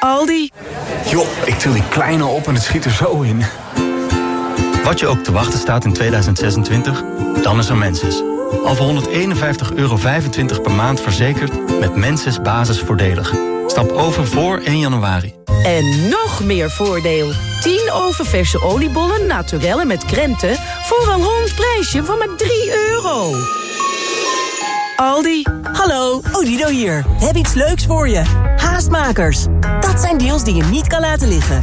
Aldi. Joh, ik til die kleine op en het schiet er zo in. Wat je ook te wachten staat in 2026, dan is er Menses. Al voor 151,25 euro per maand verzekerd met Menses basisvoordelig. Stap over voor 1 januari. En nog meer voordeel. 10 oververse oliebollen naturellen met krenten... voor een rond prijsje van maar 3 euro. Aldi. Hallo, Odido hier. We hebben iets leuks voor je. Haastmakers. Dat zijn deals die je niet kan laten liggen.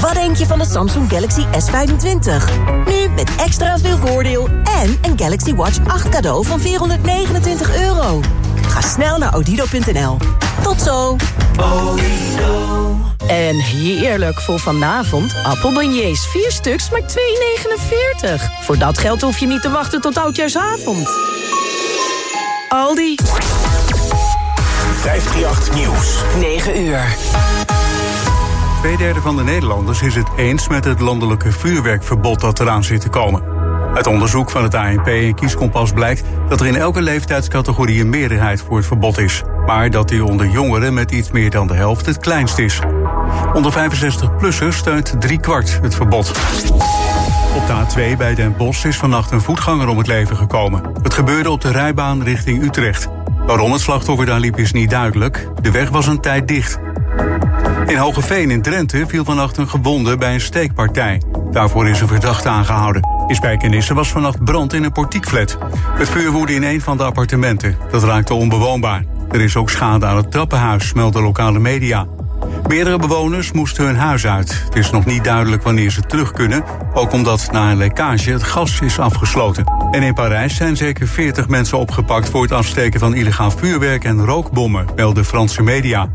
Wat denk je van de Samsung Galaxy S25? Nu met extra veel voordeel en een Galaxy Watch 8 cadeau van 429 euro. Ga snel naar odido.nl. Tot zo. Odido. En heerlijk voor vanavond. Appelbeignets, 4 stuks, maar 2,49. Voor dat geld hoef je niet te wachten tot oudjaarsavond. Aldi. 538 Nieuws. 9 uur. Tweederde van de Nederlanders is het eens met het landelijke vuurwerkverbod dat eraan zit te komen. Uit onderzoek van het ANP en Kieskompas blijkt dat er in elke leeftijdscategorie een meerderheid voor het verbod is. Maar dat die onder jongeren met iets meer dan de helft het kleinst is. Onder 65-plussers steunt driekwart het verbod. Op de A2 bij Den Bosch is vannacht een voetganger om het leven gekomen. Het gebeurde op de rijbaan richting Utrecht. Waarom het slachtoffer daar liep is niet duidelijk. De weg was een tijd dicht. In Hogeveen in Drenthe viel vannacht een gewonde bij een steekpartij. Daarvoor is een verdachte aangehouden. In Spijkenisse was vannacht brand in een portiekflat. Het vuur woedde in een van de appartementen. Dat raakte onbewoonbaar. Er is ook schade aan het trappenhuis, melden lokale media. Meerdere bewoners moesten hun huis uit. Het is nog niet duidelijk wanneer ze terug kunnen, ook omdat na een lekkage het gas is afgesloten. En in Parijs zijn zeker 40 mensen opgepakt voor het afsteken van illegaal vuurwerk en rookbommen, melden Franse media.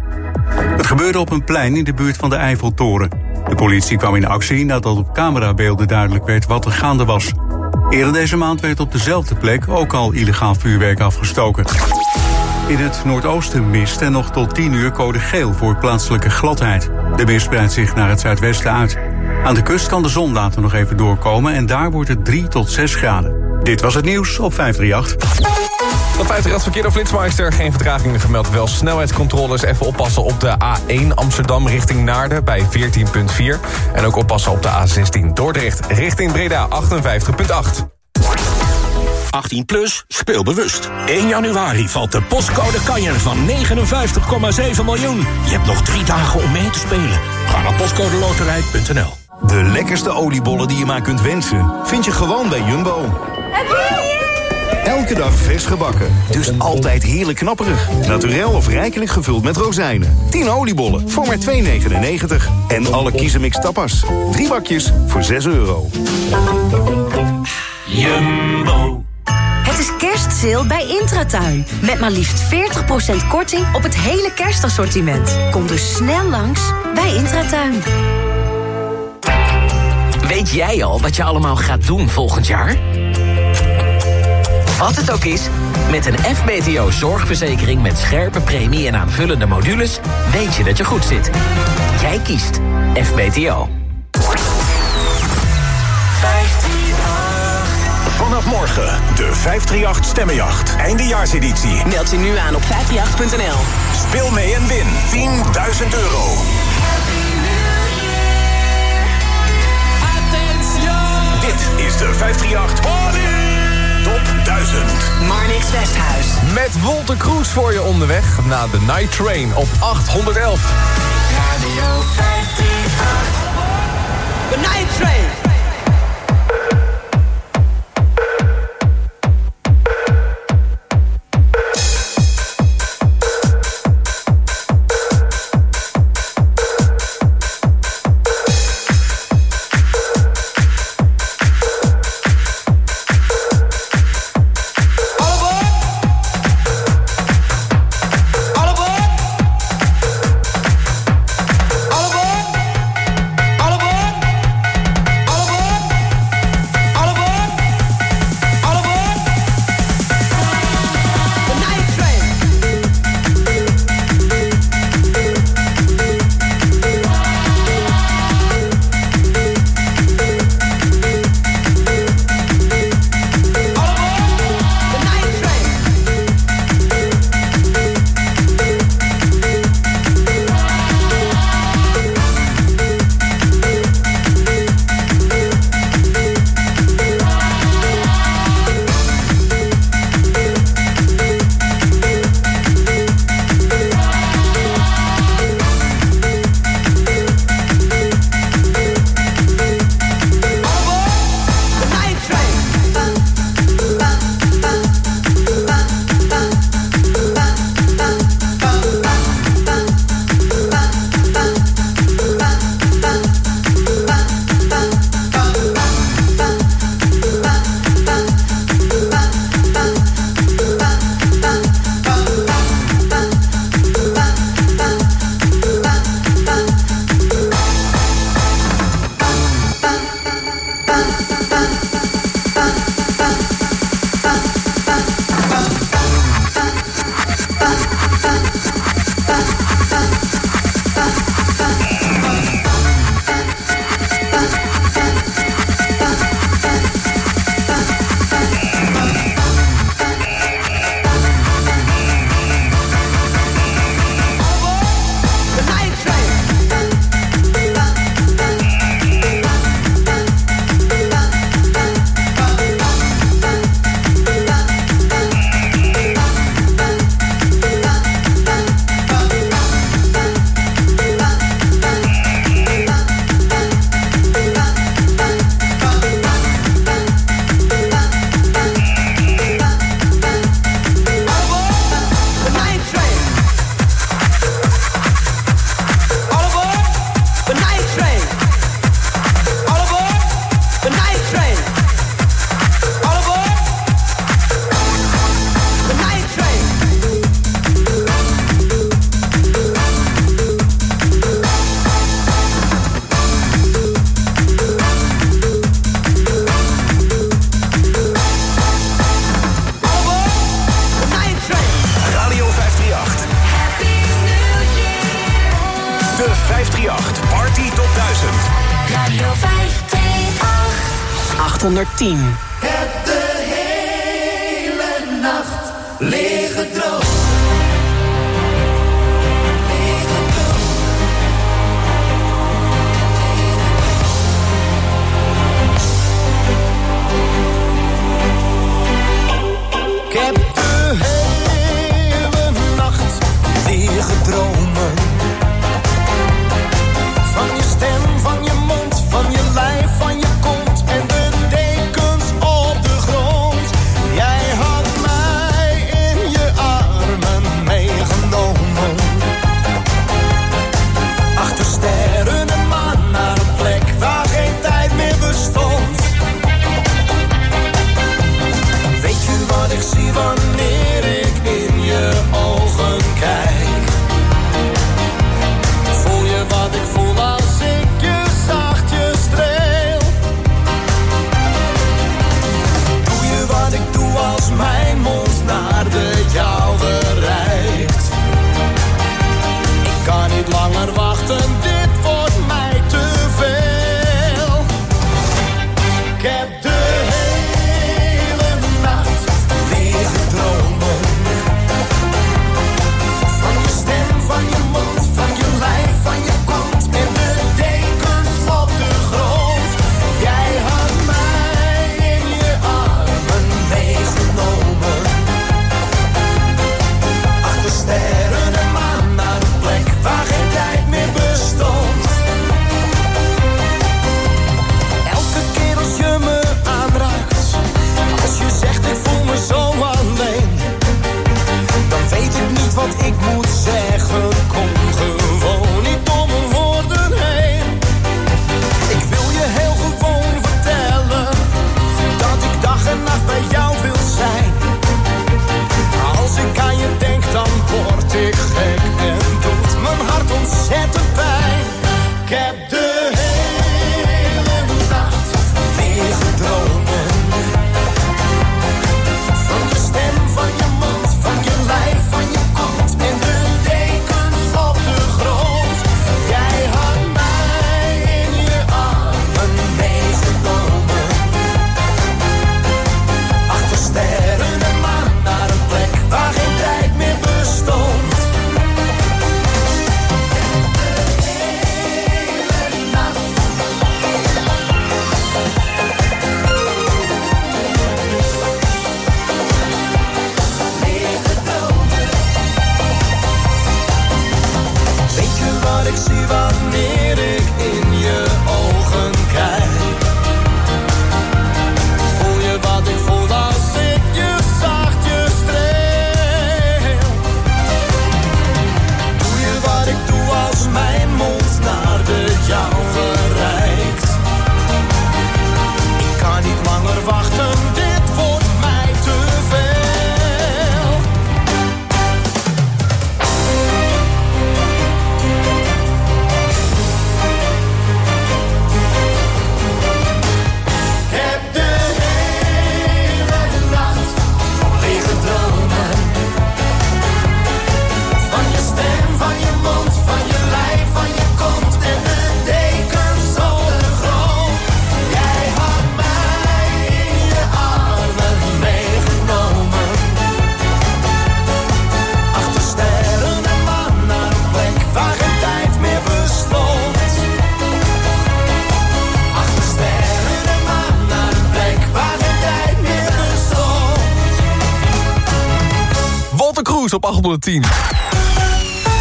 Het gebeurde op een plein in de buurt van de Eiffeltoren. De politie kwam in actie nadat op camerabeelden duidelijk werd wat er gaande was. Eerder deze maand werd op dezelfde plek ook al illegaal vuurwerk afgestoken. In het noordoosten mist en nog tot 10 uur code geel voor plaatselijke gladheid. De mist breidt zich naar het zuidwesten uit. Aan de kust kan de zon later nog even doorkomen en daar wordt het 3 tot 6 graden. Dit was het nieuws op 538. Op 50 verkeer Flitsmeister. Geen vertragingen gemeld. Wel snelheidscontroles. Even oppassen op de A1 Amsterdam richting Naarden bij 14.4. En ook oppassen op de A16 Dordrecht richting Breda 58.8. 18 plus, speel bewust. 1 januari valt de postcode kanjer van 59,7 miljoen. Je hebt nog drie dagen om mee te spelen. Ga naar postcodeloterij.nl De lekkerste oliebollen die je maar kunt wensen... vind je gewoon bij Jumbo. Elke dag vers gebakken, dus altijd heerlijk knapperig. Naturel of rijkelijk gevuld met rozijnen. 10 oliebollen voor maar 2,99. En alle kiezenmix tapas. Drie bakjes voor 6 euro. Jumbo. Het is kerstsale bij Intratuin. Met maar liefst 40% korting op het hele kerstassortiment. Kom dus snel langs bij Intratuin. Weet jij al wat je allemaal gaat doen volgend jaar? Wat het ook is, met een FBTO zorgverzekering met scherpe premie en aanvullende modules... weet je dat je goed zit. Jij kiest FBTO. Vanaf morgen de 538 Stemmenjacht. Eindejaarseditie. Meld je nu aan op 538.nl. Speel mee en win 10.000 euro. Dit is de 538 Top 1000. Marnix Westhuis. Met Wolter Kroes voor je onderweg naar de Night Train op 811. Radio 538. The Night Train.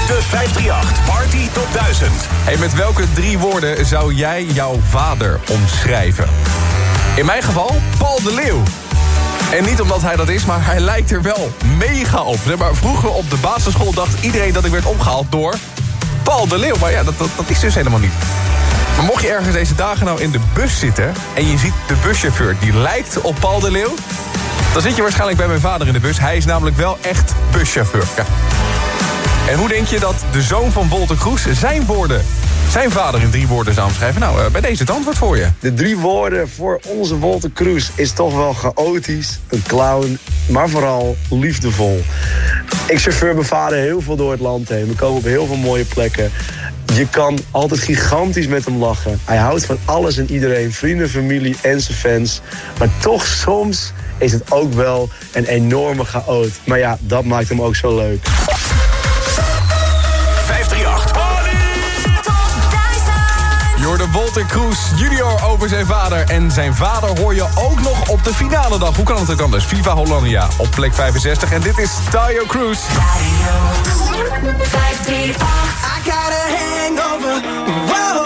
De 538 Party tot 1000. Hey, met welke drie woorden zou jij jouw vader omschrijven? In mijn geval Paul de Leeuw. En niet omdat hij dat is, maar hij lijkt er wel mega op. Maar vroeger op de basisschool dacht iedereen dat ik werd opgehaald door Paul de Leeuw. Maar ja, dat, dat, dat is dus helemaal niet. Maar mocht je ergens deze dagen nou in de bus zitten... en je ziet de buschauffeur, die lijkt op Paul de Leeuw... Dan zit je waarschijnlijk bij mijn vader in de bus. Hij is namelijk wel echt buschauffeur. Ja. En hoe denk je dat de zoon van Wolter Kroes zijn woorden... zijn vader in drie woorden zou omschrijven? Nou, eh, bij deze het antwoord voor je. De drie woorden voor onze Wolter Kroes is toch wel chaotisch, een clown... maar vooral liefdevol. Ik chauffeur mijn vader heel veel door het land heen. We komen op heel veel mooie plekken. Je kan altijd gigantisch met hem lachen. Hij houdt van alles en iedereen, vrienden, familie en zijn fans. Maar toch soms is het ook wel een enorme chaot. Maar ja, dat maakt hem ook zo leuk. 538. Jorde Wolter Kroes junior over zijn vader. En zijn vader hoor je ook nog op de finale dag. Hoe kan het ook anders? Viva Hollandia op plek 65. En dit is Tayo Cruz. I got a hangover.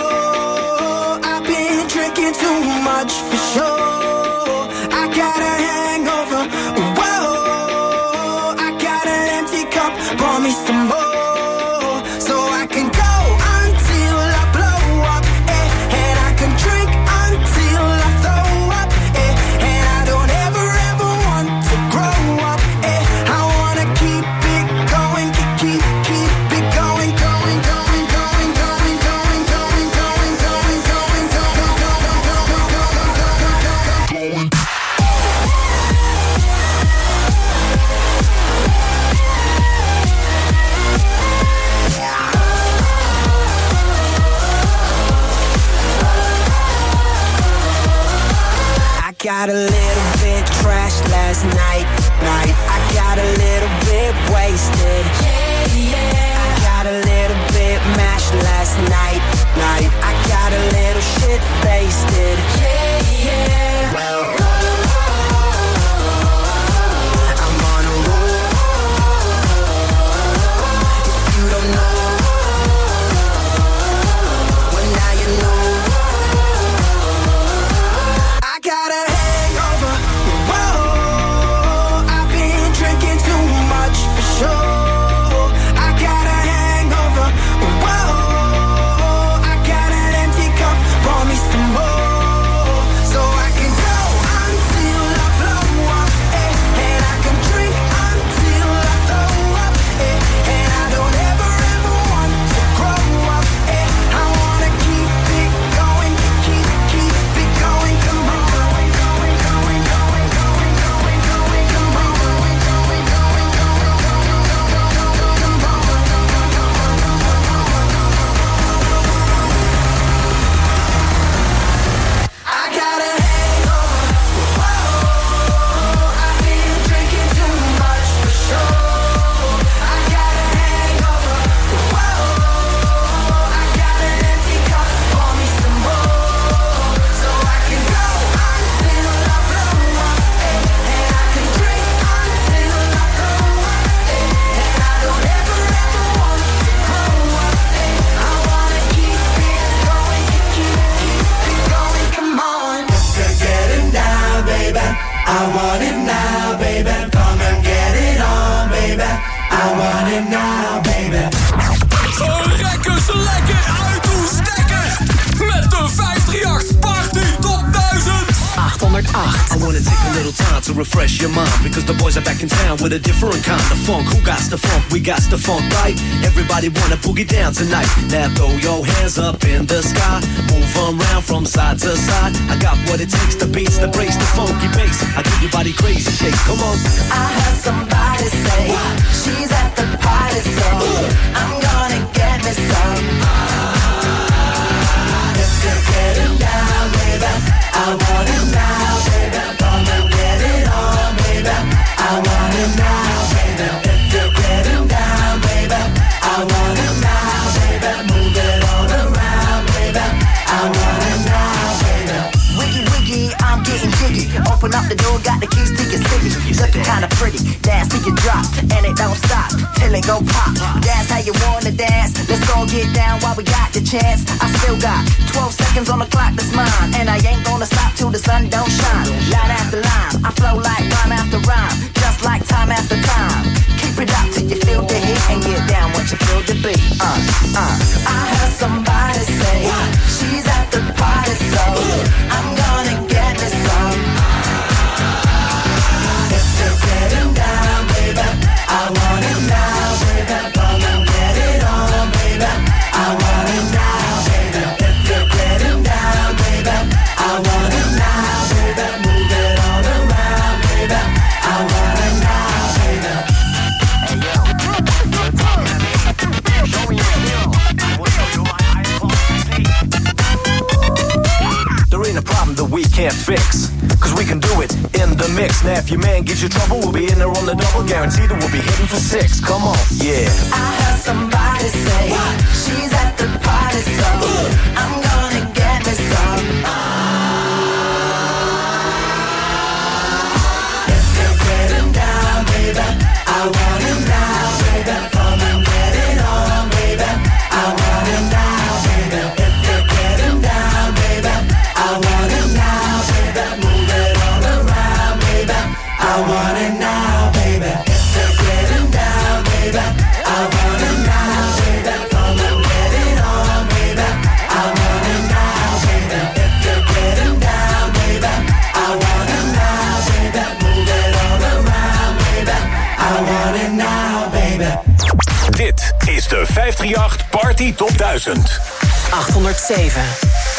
Everybody wanna boogie down tonight. Now throw your hands up in the sky, move around from side to side. I got what it takes, the beats, the breaks, the funky bass. I give your body crazy shake. Come on. I heard somebody say she's at the party, so I'm gonna get me some. If you're getting down, baby, I want kinda pretty, dance till you drop, and it don't stop till it go pop. That's how you wanna dance. Let's all get down while we got the chance. I still got 12 seconds on the clock that's mine, and I ain't gonna stop till the sun don't shine. Line after line, I flow like rhyme after rhyme, just like time after time. Keep it up till you feel the heat and get down once you feel the beat. Uh, uh. I heard somebody say she's at the party, so I'm gonna get if your man gives you trouble, we'll be in there on the double. Guaranteed that we'll be hitting for six. Come on, yeah. I heard somebody say she's at the party, so I'm gonna get me some. If 538 Party Top 1000. 807.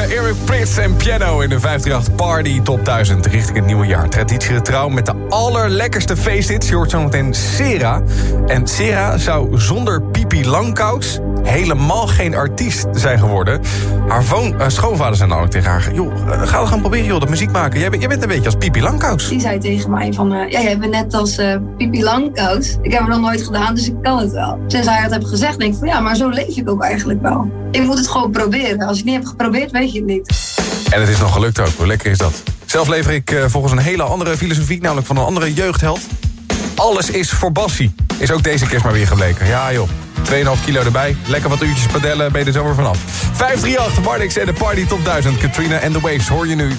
Eric Prits en Piano in de 538 Party Top 1000 richting het nieuwe jaar. Traditiegetrouw met de allerlekkerste feesthits. Je hoort zometeen Sera. En Sera zou zonder Pipi Langkous helemaal geen artiest zijn geworden. Haar eh, schoonvader zei namelijk tegen haar... joh, eh, ga het gaan proberen, joh, dat muziek maken. Jij, bent- jij bent een beetje als Pipi Langkous. Die zei tegen mij van, eh, ja, jij bent net als eh Pipi Langkous. Ik heb het nog nooit gedaan, dus ik kan het wel. Sinds hij het heeft gezegd, denk ik van, ja, maar zo leef ik ook eigenlijk wel. Ik moet het gewoon proberen. Als het niet hebt geprobeerd, weet je het niet. En het is nog gelukt ook. Hoe lekker is dat? Zelf lever ik volgens een hele andere filosofie, namelijk van een andere jeugdheld. Alles is voor Bassie. Is ook deze kerst maar weer gebleken. Ja joh, 2,5 kilo erbij. Lekker wat uurtjes padellen, ben je er zomaar vanaf. 538, Marnix en de Party Top 1000. Katrina and the Waves, hoor je nu.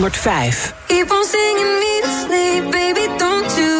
805. Keep on singing me to sleep, baby, don't you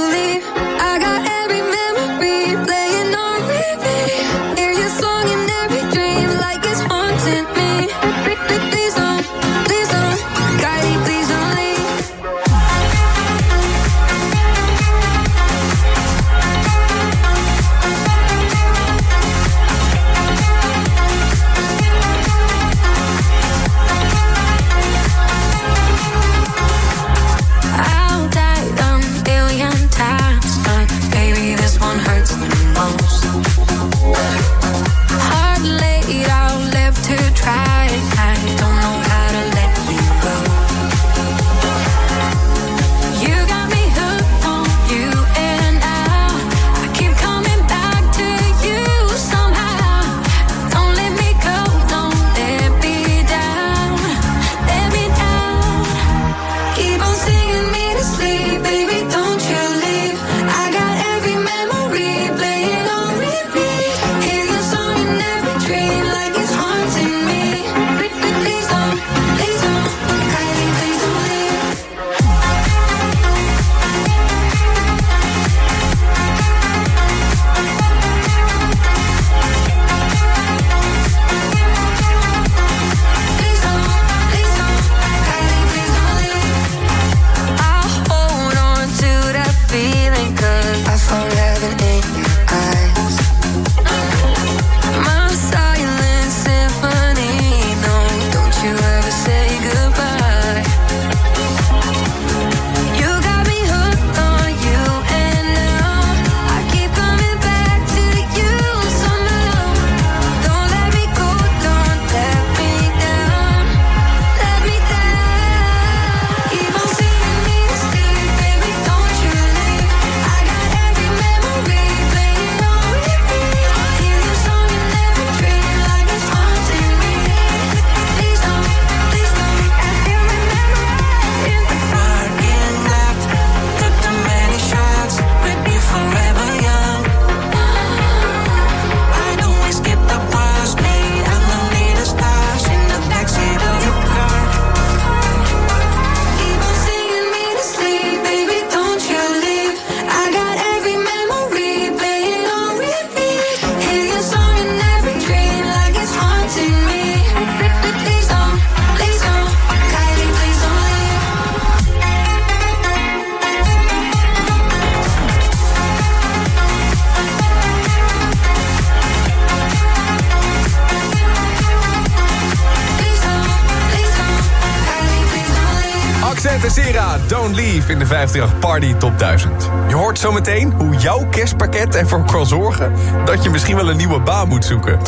538 Party Top 1000. Je hoort zometeen hoe jouw kerstpakket ervoor kan zorgen... dat je misschien wel een nieuwe baan moet zoeken.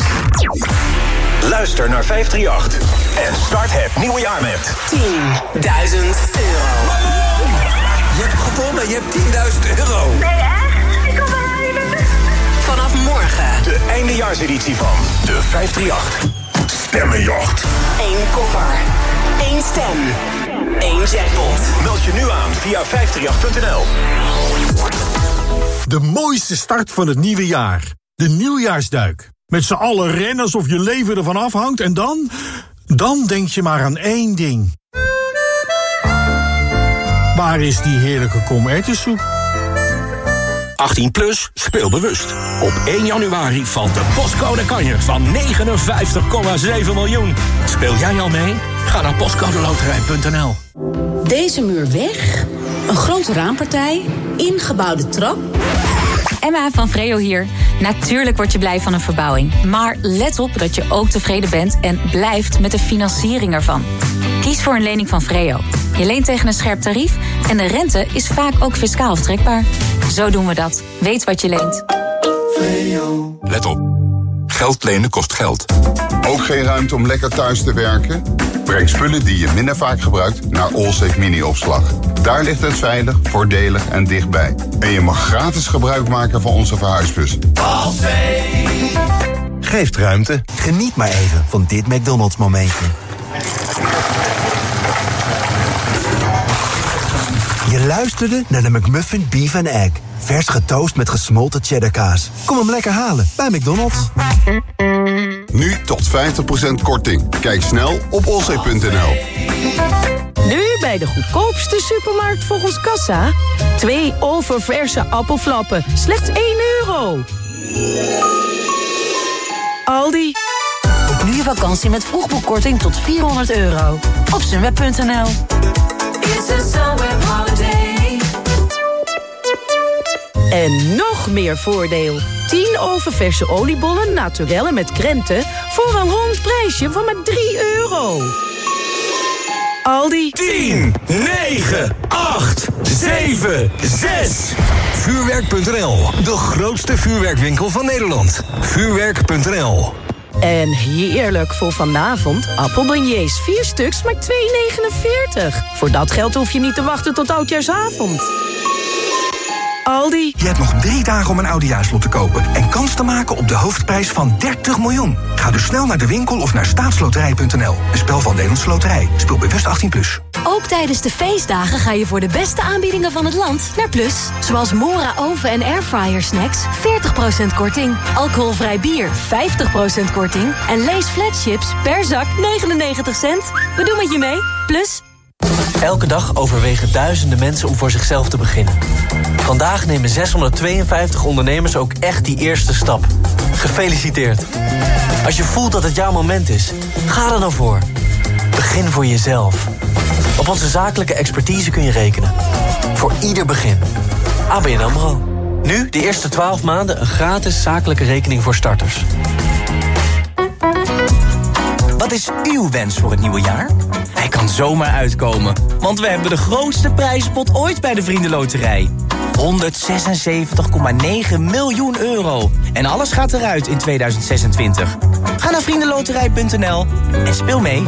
Luister naar 538 en start het nieuwe jaar met... 10.000 euro. Je hebt gewonnen, je hebt 10.000 euro. Nee, echt? Ik kom nou niet. Vanaf morgen. De eindejaarseditie van de 538. Stemmenjacht. Eén koffer. Eén stem. Meld je nu aan via 538.nl. De mooiste start van het nieuwe jaar. De nieuwjaarsduik. Met z'n allen rennen alsof je leven ervan afhangt en dan... Dan denk je maar aan één ding. Waar is die heerlijke komertensoep? 18 plus, speel bewust. Op 1 januari valt de postcode kanjer van 59,7 miljoen. Speel jij al mee? Ga naar postcodeloterij.nl. Deze muur weg, een grote raampartij, ingebouwde trap. Emma van Vreo hier. Natuurlijk word je blij van een verbouwing. Maar let op dat je ook tevreden bent en blijft met de financiering ervan. Kies voor een lening van Vreo. Je leent tegen een scherp tarief en de rente is vaak ook fiscaal aftrekbaar. Zo doen we dat. Weet wat je leent. Let op. Geld lenen kost geld. Ook geen ruimte om lekker thuis te werken? Breng spullen die je minder vaak gebruikt naar Allsafe Mini-opslag. Daar ligt het veilig, voordelig en dichtbij. En je mag gratis gebruik maken van onze verhuisbus. Geeft ruimte. Geniet maar even van dit McDonald's momentje. Je luisterde naar de McMuffin Beef and Egg. Vers getoast met gesmolten cheddarkaas. Kom hem lekker halen bij McDonald's. Nu tot 50% korting. Kijk snel op olzee.nl. Nu bij de goedkoopste supermarkt volgens Kassa. Twee oververse appelflappen, slechts 1 euro. Aldi. Nu je vakantie met vroegboekkorting tot 400 euro. Op sunweb.nl En nog meer voordeel. 10 oververse oliebollen naturelle met krenten... voor een rond prijsje van maar 3 euro. Aldi. 10, 9, 8, 7, 6. Vuurwerk.nl, de grootste vuurwerkwinkel van Nederland. Vuurwerk.nl. En heerlijk voor vanavond. Appelbeignets, 4 stuks, maar 2,49. Voor dat geld hoef je niet te wachten tot oudjaarsavond. Aldi. Je hebt nog drie dagen om een oudejaarslot te kopen... en kans te maken op de hoofdprijs van 30 miljoen. Ga dus snel naar de winkel of naar staatsloterij.nl. Een spel van Nederlandse Loterij. Speel bewust 18+. Plus. Ook tijdens de feestdagen ga je voor de beste aanbiedingen van het land naar Plus. Zoals Mora oven- en airfryer snacks 40% korting. Alcoholvrij bier 50% korting. En Lees flatchips per zak 99 cent. We doen met je mee. Plus. Elke dag overwegen duizenden mensen om voor zichzelf te beginnen. Vandaag nemen 652 ondernemers ook echt die eerste stap. Gefeliciteerd. Als je voelt dat het jouw moment is, ga er dan voor. Begin voor jezelf. Op onze zakelijke expertise kun je rekenen. Voor ieder begin. ABN AMRO. Nu de eerste 12 maanden een gratis zakelijke rekening voor starters. Wat is uw wens voor het nieuwe jaar? Hij kan zomaar uitkomen, want we hebben de grootste prijzenpot ooit bij de Vriendenloterij. 176,9 miljoen euro. En alles gaat eruit in 2026. Ga naar vriendenloterij.nl en speel mee.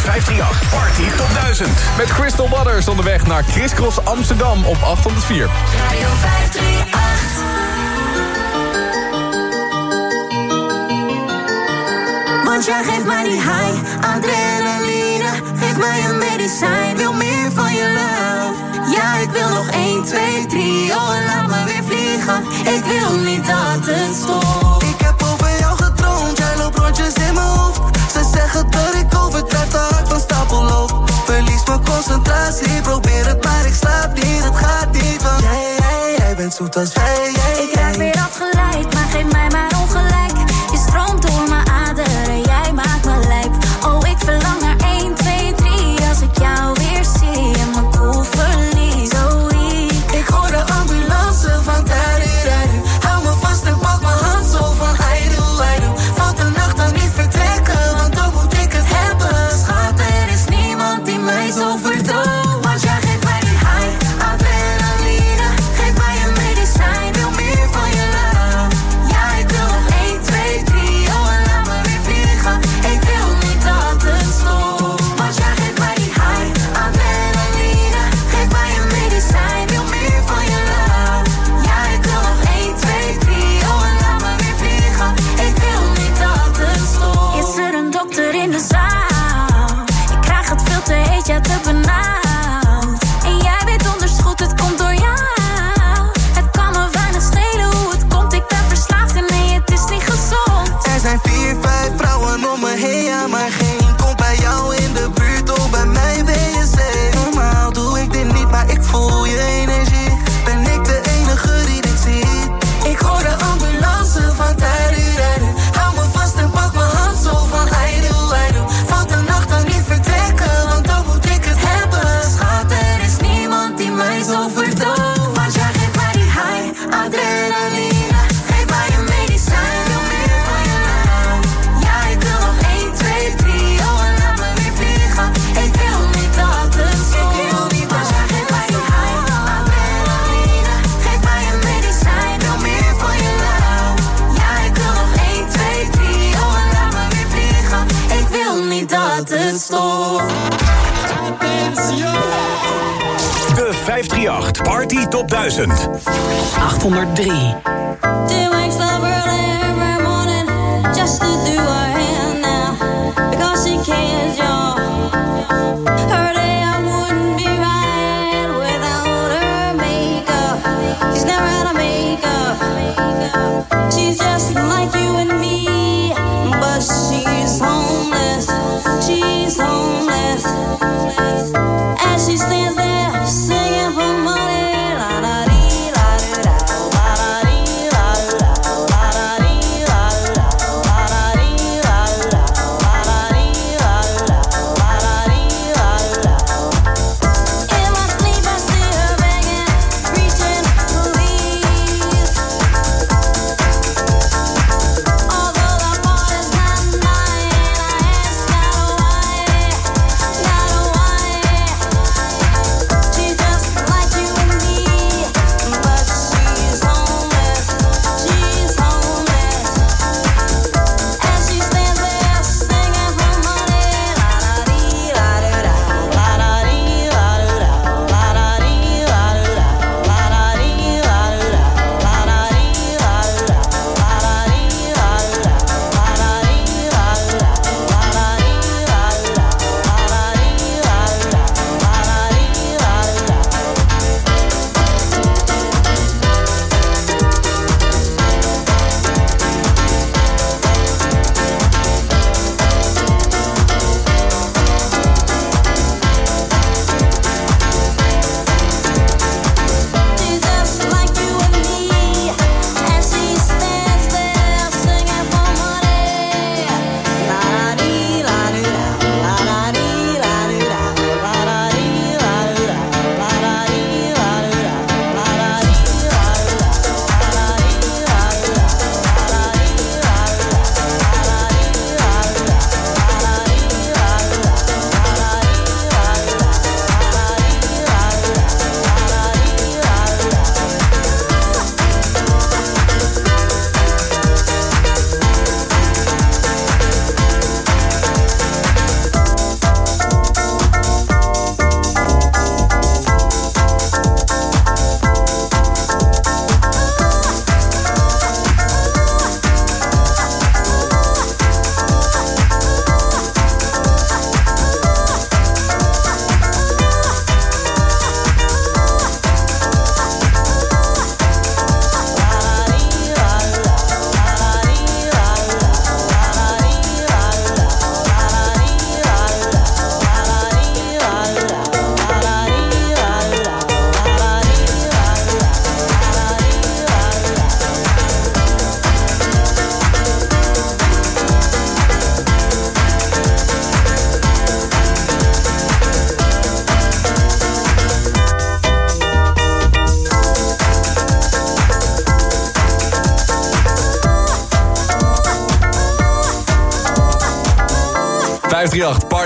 538. De 538 Party Top 1000. Met Crystal Waters onderweg naar Crisscross Amsterdam op 804. Radio 538. Want jij geeft mij die high, adrenaline Geef mij een medicijn, wil meer van je love Ja, ik wil nog 1, 2, 3, oh en laat me weer vliegen Ik wil niet dat het stopt Ik heb over jou gedroomd, jij loopt rondjes in mijn hoofd Ze zeggen dat ik overdrijf, de hart van stapel loop Verlies mijn concentratie, probeer het maar ik slaap niet Het gaat niet, want jij, jij, jij bent zoet als wij jij, Ik raak weer afgeleid, maar geef mij maar ongelijk. Je stroomt door mijn aderen, jij maakt me lijp. Oh, ik verlang naar 1, 2, 3 Als ik jou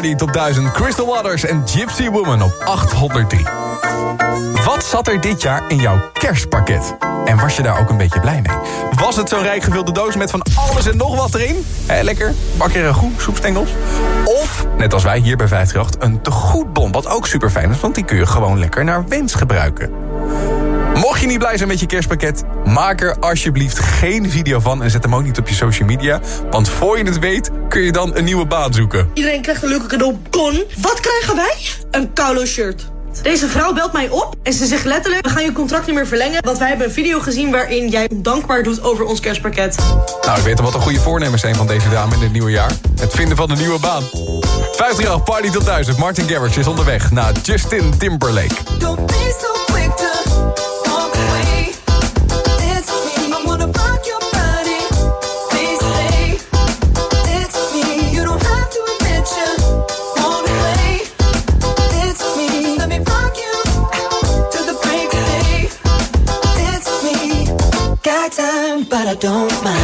Party Top 1000 Crystal Waters en Gypsy Woman op 803. Wat zat er dit jaar in jouw kerstpakket? En was je daar ook een beetje blij mee? Was het zo'n rijk gevulde doos met van alles en nog wat erin? Hé, lekker, bakje ragout, soepstengels? Of, net als wij hier bij 538, een tegoedbon, wat ook super fijn is... want die kun je gewoon lekker naar wens gebruiken. Mocht je niet blij zijn met je kerstpakket, maak er alsjeblieft geen video van... en zet hem ook niet op je social media. Want voor je het weet, kun je dan een nieuwe baan zoeken. Iedereen krijgt een leuke cadeaubon. Wat krijgen wij? Een Kaulo shirt. Deze vrouw belt mij op en ze zegt letterlijk... we gaan je contract niet meer verlengen... want wij hebben een video gezien waarin jij ondankbaar doet over ons kerstpakket. Nou, ik weet al wat de goede voornemens zijn van deze dame in het nieuwe jaar. Het vinden van een nieuwe baan. 538 Party tot 1000. Martin Garrix is onderweg naar Justin Timberlake. Don't mind.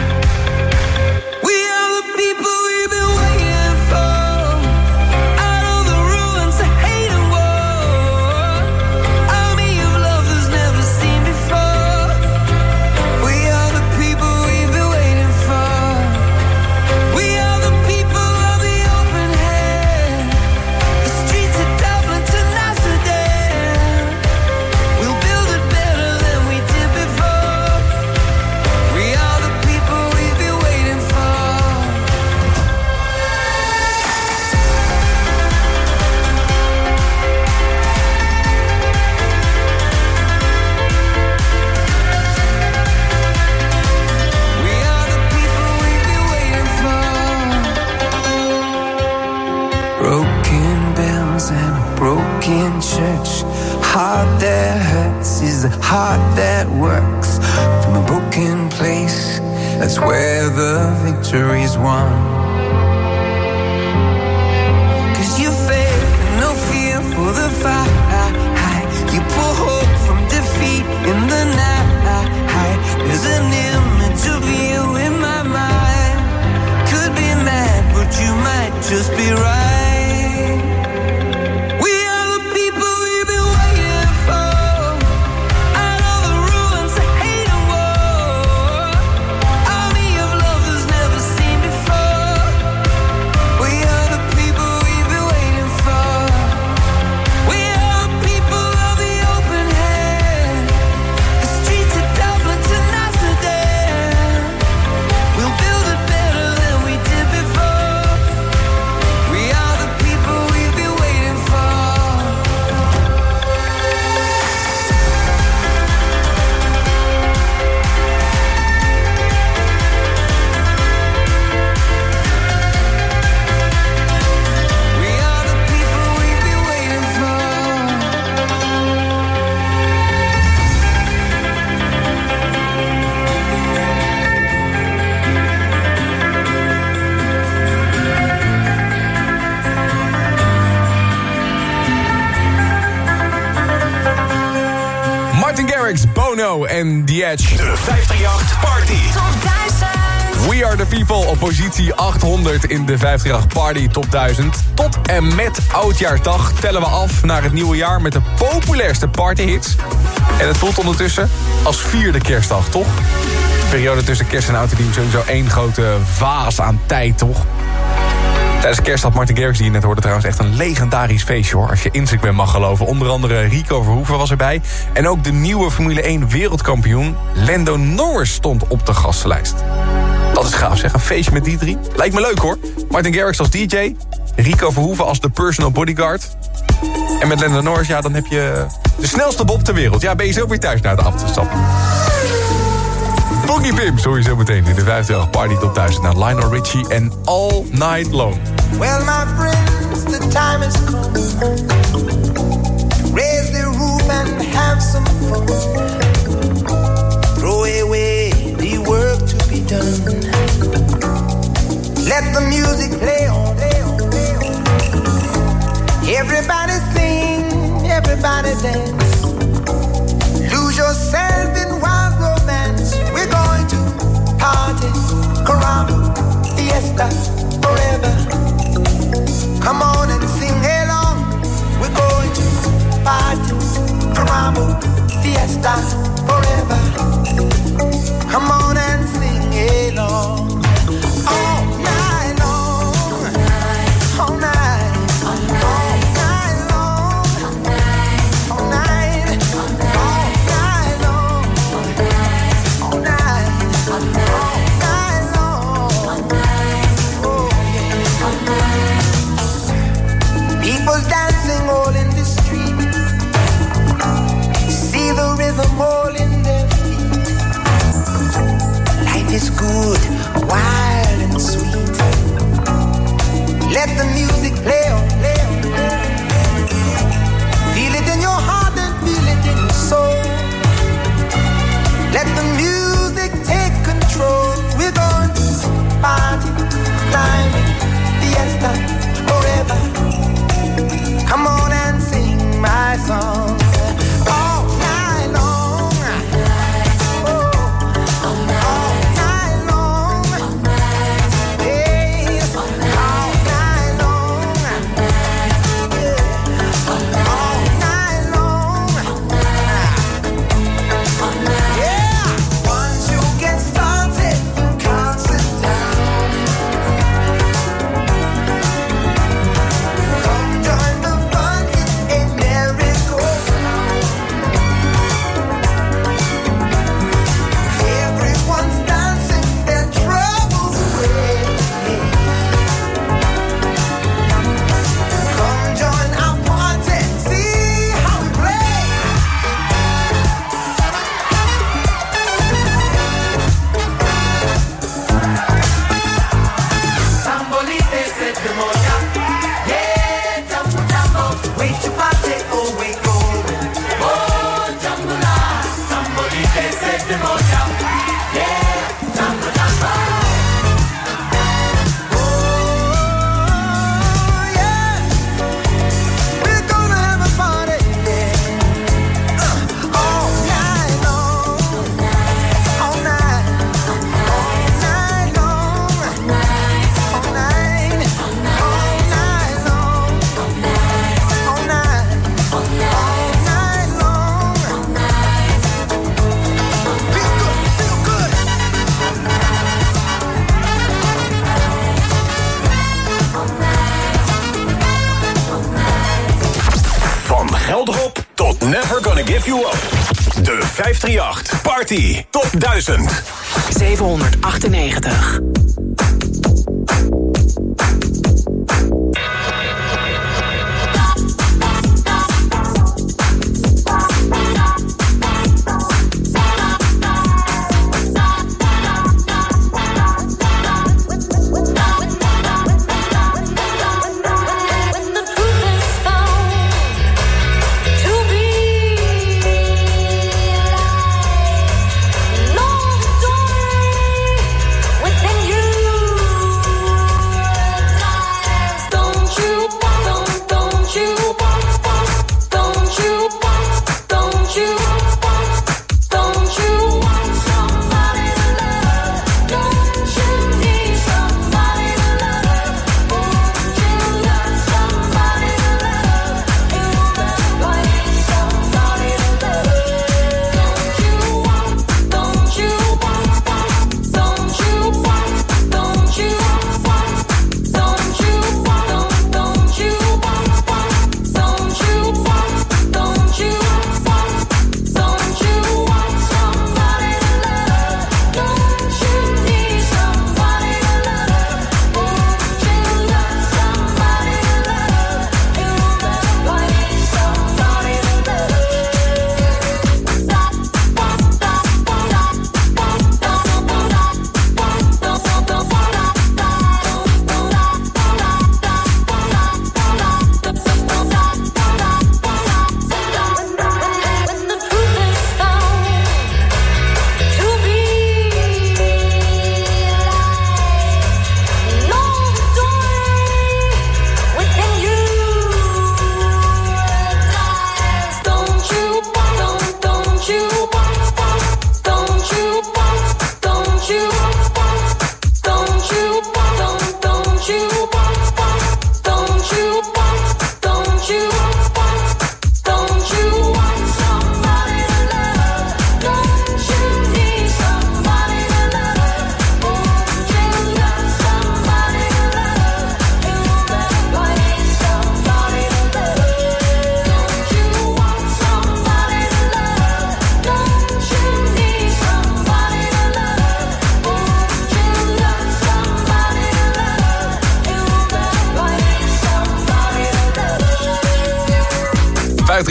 Heart that works. From a broken place, that's where the victory's won. En The Edge. De 538 Party. Top 1000. We are the people op positie 800 in de 538 Party Top 1000. Tot en met Oudjaarsdag tellen we af naar het nieuwe jaar met de populairste partyhits. En het voelt ondertussen als vierde kerstdag, toch? De periode tussen kerst en oud en nieuw sowieso één grote vaas aan tijd, toch? Tijdens kerst had Martin Garrix, die je net hoorde trouwens, echt een legendarisch feestje hoor. Als je Instagram mag geloven. Onder andere Rico Verhoeven was erbij. En ook de nieuwe Formule 1 wereldkampioen Lando Norris stond op de gastenlijst. Dat is gaaf zeg, een feestje met die drie. Lijkt me leuk hoor. Martin Garrix als DJ. Rico Verhoeven als de personal bodyguard. En met Lando Norris, ja, dan heb je de snelste bob ter wereld. Ja, ben je zo weer thuis naar de afstap. Boogie Pimp, sowieso meteen in de 50 Party Top 1000 naar Lionel Richie en All Night Long. Well, my friends, the time has come. Raise the roof and have some fun. Throw away the work to be done. Let the music play on. Everybody sing, everybody dance. Lose yourself in wild romance. We're going to party, caramba, fiesta, fiesta.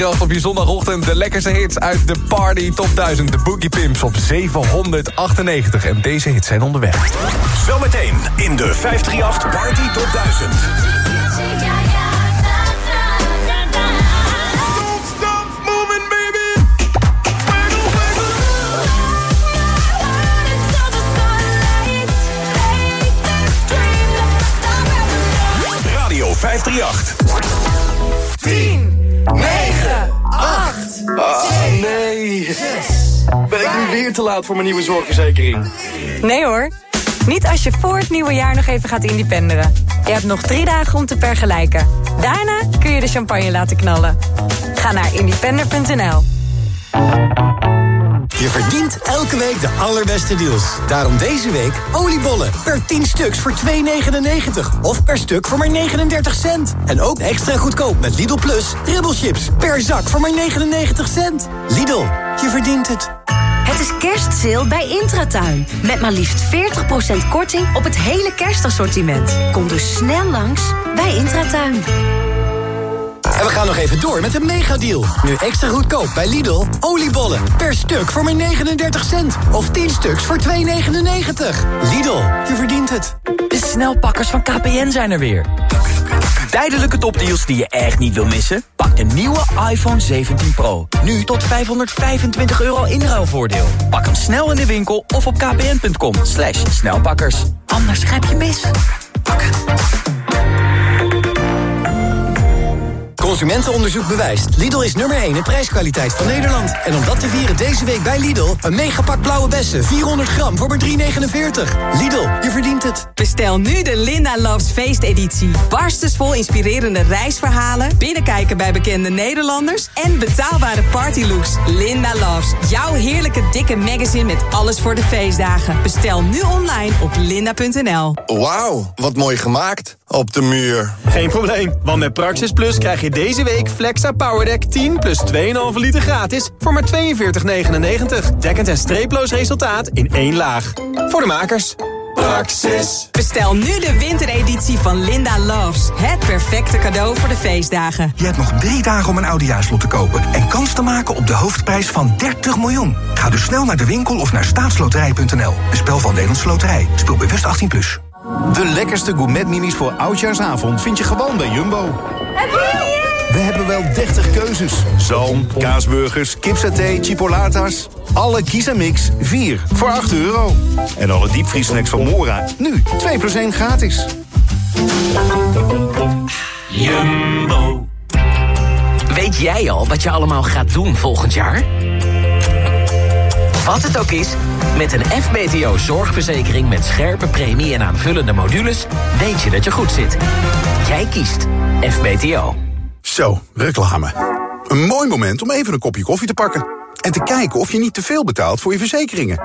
538 op je zondagochtend. De lekkerste hits uit de Party Top 1000. De Boogie Pimps op 798. En deze hits zijn onderweg. Zometeen in de 538 Party Top 1000. Radio 538. 10, 9, 8, Ah, nee. Ben ik nu weer te laat voor mijn nieuwe zorgverzekering? Nee hoor. Niet als je voor het nieuwe jaar nog even gaat independeren. Je hebt nog drie dagen om te vergelijken. Daarna kun je de champagne laten knallen. Ga naar independer.nl. Je verdient elke week de allerbeste deals. Daarom deze week oliebollen per 10 stuks voor 2,99. Of per stuk voor maar 39 cent. En ook extra goedkoop met Lidl Plus ribbelchips per zak voor maar 99 cent. Lidl, je verdient het. Het is kerstsale bij Intratuin. Met maar liefst 40% korting op het hele kerstassortiment. Kom dus snel langs bij Intratuin. En we gaan nog even door met een megadeal. Nu extra goedkoop bij Lidl. Oliebollen per stuk voor maar 39 cent. Of 10 stuks voor 2,99. Lidl, je verdient het. De snelpakkers van KPN zijn er weer. Tijdelijke topdeals die je echt niet wil missen? Pak de nieuwe iPhone 17 Pro. Nu tot 525 euro inruilvoordeel. Pak hem snel in de winkel of op kpn.com. Slash snelpakkers. Anders grijp je mis. Consumentenonderzoek bewijst. Lidl is nummer 1 in prijskwaliteit van Nederland. En om dat te vieren deze week bij Lidl... een megapak blauwe bessen, 400 gram voor maar 3,49. Lidl, je verdient het. Bestel nu de Linda Loves feesteditie. Barstensvol inspirerende reisverhalen... binnenkijken bij bekende Nederlanders... en betaalbare partylooks. Linda Loves, jouw heerlijke dikke magazine... met alles voor de feestdagen. Bestel nu online op linda.nl. Wauw, wat mooi gemaakt. Op de muur. Geen probleem, want met Praxis Plus krijg je deze week Flexa Powerdeck 10 plus 2,5 liter gratis voor maar 42,99. Dekkend en streeploos resultaat in één laag. Voor de makers. Praxis. Bestel nu de wintereditie van Linda Loves. Het perfecte cadeau voor de feestdagen. Je hebt nog drie dagen om een oudejaarslot te kopen... en kans te maken op de hoofdprijs van 30 miljoen. Ga dus snel naar de winkel of naar staatsloterij.nl. Een spel van Nederlandse Loterij. Speel bewust 18+. Plus. De lekkerste gourmetminis voor oudjaarsavond vind je gewoon bij Jumbo. We hebben wel 30 keuzes. Zalm, kaasburgers, kipsaté, chipolatas. Alle kies en mix 4 voor 8 euro. En alle diepvriesnacks van Mora nu 2 plus 1 gratis. Jumbo. Weet jij al wat je allemaal gaat doen volgend jaar? Wat het ook is, met een FBTO zorgverzekering met scherpe premie en aanvullende modules... weet je dat je goed zit. Jij kiest FBTO. Zo, reclame. Een mooi moment om even een kopje koffie te pakken. En te kijken of je niet te veel betaalt voor je verzekeringen.